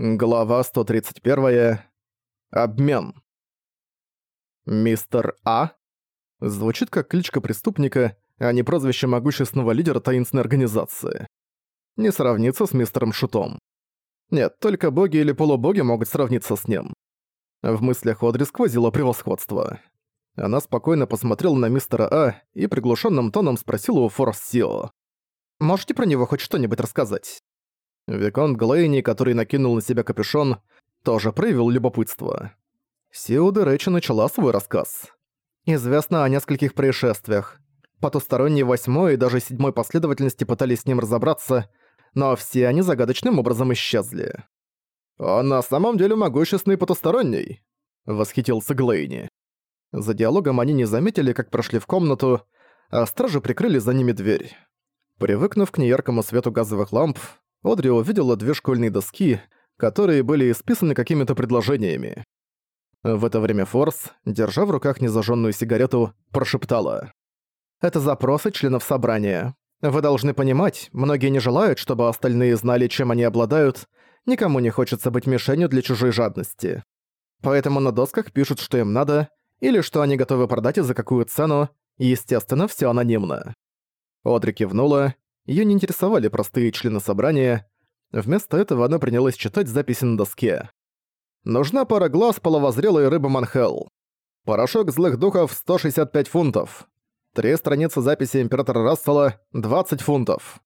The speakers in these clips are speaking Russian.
Глава 131. Обмен. Мистер А? Звучит как кличка преступника, а не прозвище могущественного лидера таинственной организации. Не сравнится с мистером Шутом. Нет, только боги или полубоги могут сравниться с ним. В мыслях Одри сквозило превосходство. Она спокойно посмотрела на мистера А и приглушенным тоном спросила у Форс Сио. «Можете про него хоть что-нибудь рассказать?» Виконт Глейни, который накинул на себя капюшон, тоже проявил любопытство. Сиуда Рэчи начала свой рассказ. Известно о нескольких происшествиях. Потусторонние восьмой и даже седьмой последовательности пытались с ним разобраться, но все они загадочным образом исчезли. «Он на самом деле могущественный потусторонний», — восхитился Глейни. За диалогом они не заметили, как прошли в комнату, а стражи прикрыли за ними дверь. Привыкнув к неяркому свету газовых ламп, Одри увидела две школьные доски, которые были исписаны какими-то предложениями. В это время Форс, держа в руках незажженную сигарету, прошептала. «Это запросы членов собрания. Вы должны понимать, многие не желают, чтобы остальные знали, чем они обладают, никому не хочется быть мишенью для чужой жадности. Поэтому на досках пишут, что им надо, или что они готовы продать и за какую цену, естественно, все анонимно». Одри кивнула Её не интересовали простые члены собрания. Вместо этого она принялась читать записи на доске. «Нужна пара глаз половозрелой рыбы Манхел. Порошок злых духов 165 фунтов. Три страницы записи Императора Рассела 20 фунтов».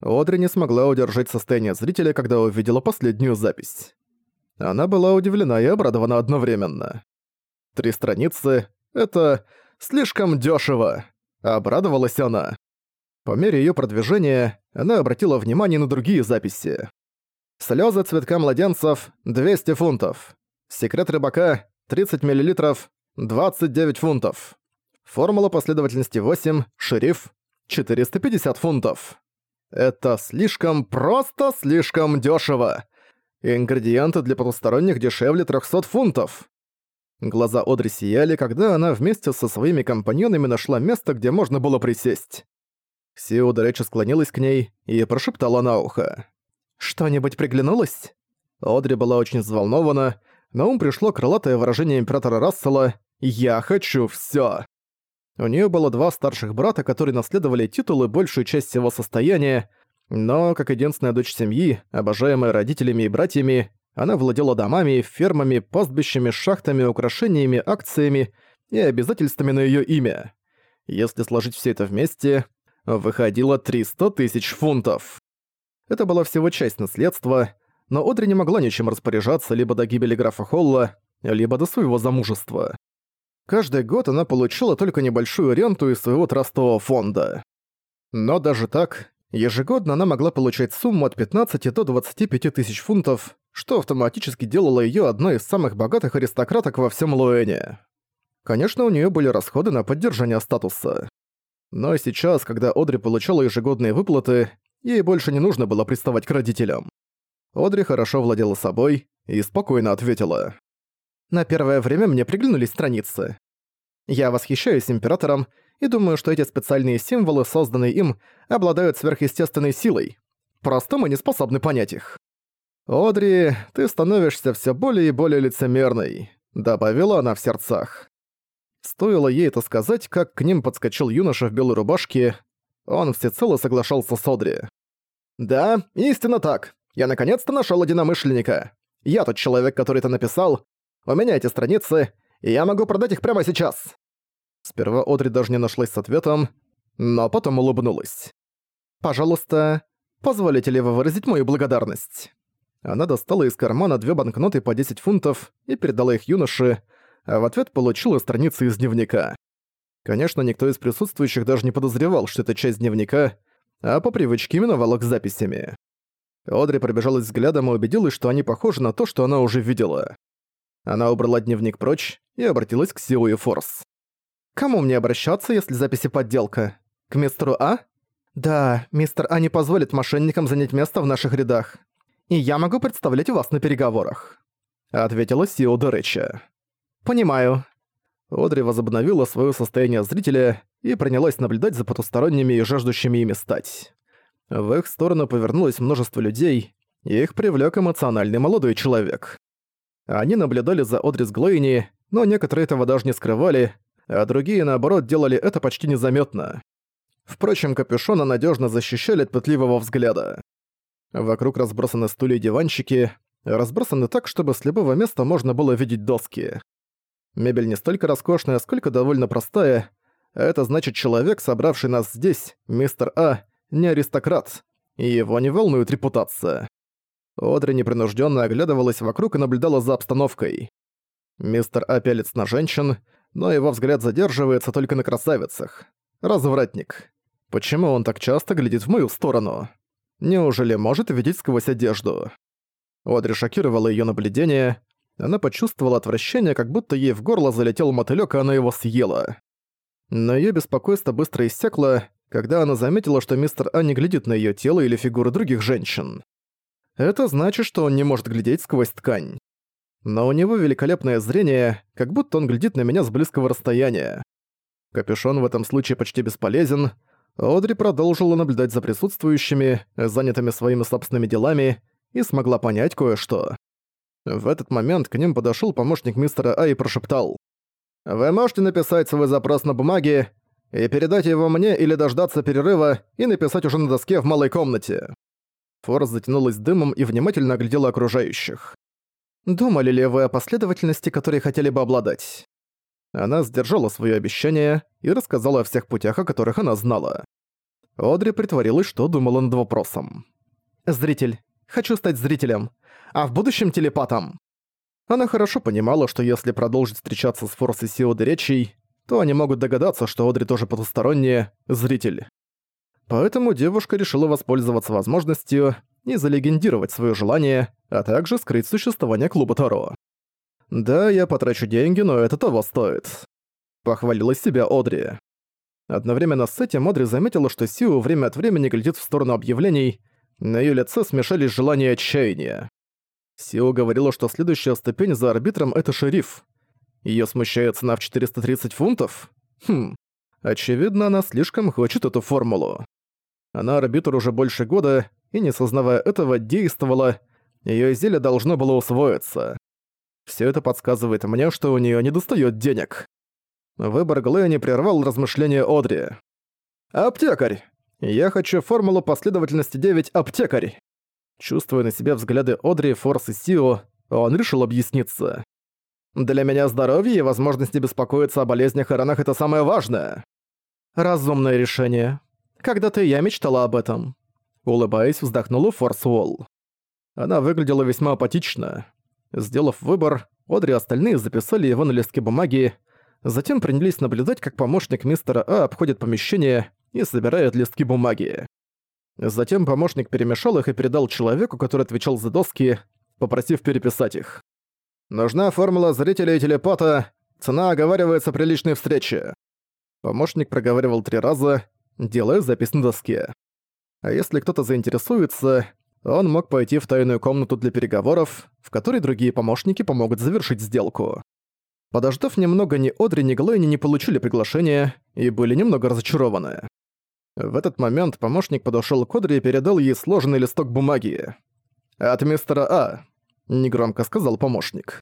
Одри не смогла удержать состояние зрителя, когда увидела последнюю запись. Она была удивлена и обрадована одновременно. Три страницы — это слишком дёшево. Обрадовалась она. По мере её продвижения она обратила внимание на другие записи. Слёзы цветка младенцев – 200 фунтов. Секрет рыбака – 30 мл, 29 фунтов. Формула последовательности 8, шериф – 450 фунтов. Это слишком просто слишком дёшево. Ингредиенты для потусторонних дешевле 300 фунтов. Глаза Одри сияли, когда она вместе со своими компаньонами нашла место, где можно было присесть. Сиуда речи склонилась к ней и прошептала на ухо. «Что-нибудь приглянулось?» Одри была очень взволнована, на ум пришло крылатое выражение императора Рассела «Я хочу всё». У неё было два старших брата, которые наследовали титулы большую часть всего состояния, но, как единственная дочь семьи, обожаемая родителями и братьями, она владела домами, фермами, пастбищами, шахтами, украшениями, акциями и обязательствами на её имя. Если сложить всё это вместе, выходило 300 тысяч фунтов. Это была всего часть наследства, но Одри не могла ничем распоряжаться либо до гибели графа Холла, либо до своего замужества. Каждый год она получила только небольшую ренту из своего трастового фонда. Но даже так, ежегодно она могла получать сумму от 15 до 25 тысяч фунтов, что автоматически делало её одной из самых богатых аристократок во всем Луэне. Конечно, у неё были расходы на поддержание статуса. Но сейчас, когда Одри получала ежегодные выплаты, ей больше не нужно было приставать к родителям. Одри хорошо владела собой и спокойно ответила. «На первое время мне приглянулись страницы. Я восхищаюсь Императором и думаю, что эти специальные символы, созданные им, обладают сверхъестественной силой. Просто мы не способны понять их». «Одри, ты становишься все более и более лицемерной», — добавила она в сердцах. Стоило ей это сказать, как к ним подскочил юноша в белой рубашке. Он всецело соглашался с Одри. «Да, истинно так. Я наконец-то нашёл единомышленника. Я тот человек, который это написал. У меня эти страницы, и я могу продать их прямо сейчас». Сперва Одри даже не нашлась с ответом, но потом улыбнулась. «Пожалуйста, позволите ли вы выразить мою благодарность?» Она достала из кармана две банкноты по 10 фунтов и передала их юноше, а в ответ получила страницы из дневника. Конечно, никто из присутствующих даже не подозревал, что это часть дневника, а по привычке именовал их записями. Одри пробежалась взглядом и убедилась, что они похожи на то, что она уже видела. Она убрала дневник прочь и обратилась к Сиу и Форс. «Кому мне обращаться, если записи подделка? К мистеру А?» «Да, мистер А не позволит мошенникам занять место в наших рядах. И я могу представлять вас на переговорах», — ответила Сиу Дореча. «Понимаю». Одри возобновила свое состояние зрителя и принялась наблюдать за потусторонними и жаждущими ими стать. В их сторону повернулось множество людей, Их привлек эмоциональный молодой человек. Они наблюдали за Одрис Глэйни, но некоторые этого даже не скрывали, а другие, наоборот, делали это почти незаметно. Впрочем, капюшона надежно защищали от пытливого взгляда. Вокруг разбросаны стулья и диванчики, разбросаны так, чтобы с любого места можно было видеть доски. Мебель не столько роскошная, сколько довольно простая. Это значит, человек, собравший нас здесь, мистер А, не аристократ, и его не волнует репутация. Одри непринужденно оглядывалась вокруг и наблюдала за обстановкой. Мистер А пялится на женщин, но его взгляд задерживается только на красавицах. Развратник. Почему он так часто глядит в мою сторону? Неужели может видеть сквозь одежду? Одри шокировала её наблюдение. Она почувствовала отвращение, как будто ей в горло залетел мотылёк, и она его съела. Но её беспокойство быстро иссякло, когда она заметила, что мистер А не глядит на её тело или фигуры других женщин. Это значит, что он не может глядеть сквозь ткань. Но у него великолепное зрение, как будто он глядит на меня с близкого расстояния. Капюшон в этом случае почти бесполезен. Одри продолжила наблюдать за присутствующими, занятыми своими собственными делами, и смогла понять кое-что. В этот момент к ним подошёл помощник мистера А и прошептал. «Вы можете написать свой запрос на бумаге и передать его мне или дождаться перерыва и написать уже на доске в малой комнате». Форс затянулась дымом и внимательно оглядела окружающих. «Думали ли вы о последовательности, которой хотели бы обладать?» Она сдержала своё обещание и рассказала о всех путях, о которых она знала. Одри притворилась, что думала над вопросом. «Зритель. Хочу стать зрителем. А в будущем телепатом». Она хорошо понимала, что если продолжить встречаться с Форс и Сио речей, то они могут догадаться, что Одри тоже потусторонняя зритель. Поэтому девушка решила воспользоваться возможностью и залегендировать свое желание, а также скрыть существование клуба Таро. «Да, я потрачу деньги, но это того стоит», — похвалила себя Одри. Одновременно с этим Одри заметила, что Сиу время от времени глядит в сторону объявлений, на её лице смешались желания и отчаяния. Сиу говорила, что следующая ступень за арбитром — это шериф. Её смущает цена в 430 фунтов? Хм, очевидно, она слишком хочет эту формулу. Она арбитр уже больше года, и, не сознавая этого, действовала, её зелье должно было усвоиться. Всё это подсказывает мне, что у неё недостаёт денег. Выбор Глэни прервал размышления Одри. «Аптекарь! Я хочу формулу последовательности 9 «Аптекарь». Чувствуя на себе взгляды Одри, Форс и Сио, он решил объясниться. «Для меня здоровье и возможность беспокоиться о болезнях и ранах — это самое важное». «Разумное решение», когда-то я мечтала об этом. Улыбаясь, вздохнула Форс Уолл. Она выглядела весьма апатично. Сделав выбор, Одри и остальные записали его на листке бумаги, затем принялись наблюдать, как помощник мистера А обходит помещение и собирает листки бумаги. Затем помощник перемешал их и передал человеку, который отвечал за доски, попросив переписать их. «Нужна формула зрителя и телепата. Цена оговаривается при личной встрече». Помощник проговаривал три раза, делая запись на доске. А если кто-то заинтересуется, он мог пойти в тайную комнату для переговоров, в которой другие помощники помогут завершить сделку. Подождав немного, ни Одри, ни Глэйни не получили приглашения и были немного разочарованы. В этот момент помощник подошёл к Одри и передал ей сложенный листок бумаги. «От мистера А», — негромко сказал помощник.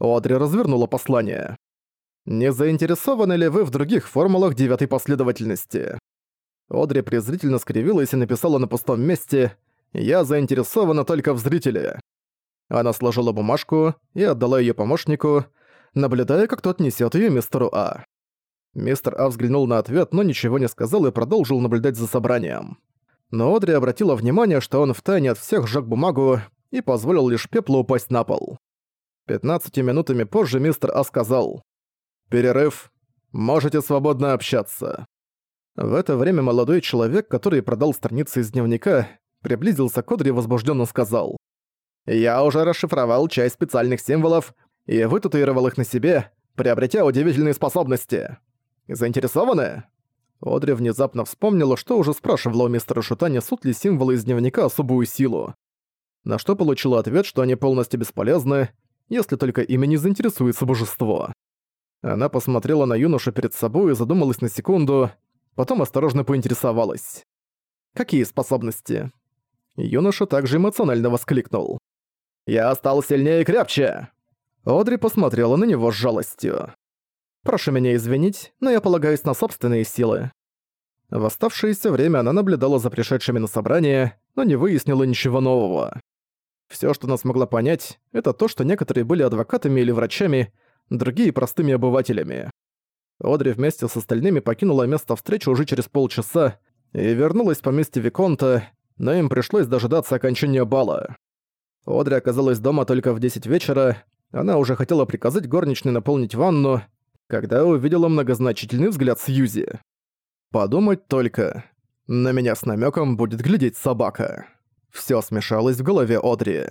Одри развернула послание. «Не заинтересованы ли вы в других формулах девятой последовательности?» Одри презрительно скривилась и написала на пустом месте «Я заинтересована только в зрителе». Она сложила бумажку и отдала её помощнику, наблюдая, как тот несёт её мистеру А. Мистер А взглянул на ответ, но ничего не сказал и продолжил наблюдать за собранием. Но Одри обратила внимание, что он втайне от всех сжёг бумагу и позволил лишь пеплу упасть на пол. Пятнадцати минутами позже мистер А сказал «Перерыв. Можете свободно общаться». В это время молодой человек, который продал страницы из дневника, приблизился к Одри и возбужденно сказал. «Я уже расшифровал часть специальных символов и вытатуировал их на себе, приобретя удивительные способности. Заинтересованы?» Одри внезапно вспомнила, что уже спрашивала у мистера Шута, несут ли символы из дневника особую силу. На что получила ответ, что они полностью бесполезны, если только ими не заинтересуется божество. Она посмотрела на юношу перед собой и задумалась на секунду, Потом осторожно поинтересовалась. «Какие способности?» Юноша также эмоционально воскликнул. «Я стал сильнее и крепче!» Одри посмотрела на него с жалостью. «Прошу меня извинить, но я полагаюсь на собственные силы». В оставшееся время она наблюдала за пришедшими на собрание, но не выяснила ничего нового. Всё, что она смогла понять, это то, что некоторые были адвокатами или врачами, другие — простыми обывателями. Одри вместе с остальными покинула место встречи уже через полчаса и вернулась в поместье Виконта, но им пришлось дожидаться окончания бала. Одри оказалась дома только в 10 вечера, она уже хотела приказать горничной наполнить ванну, когда увидела многозначительный взгляд Сьюзи. Подумать только. На меня с намеком будет глядеть собака. Все смешалось в голове Одри.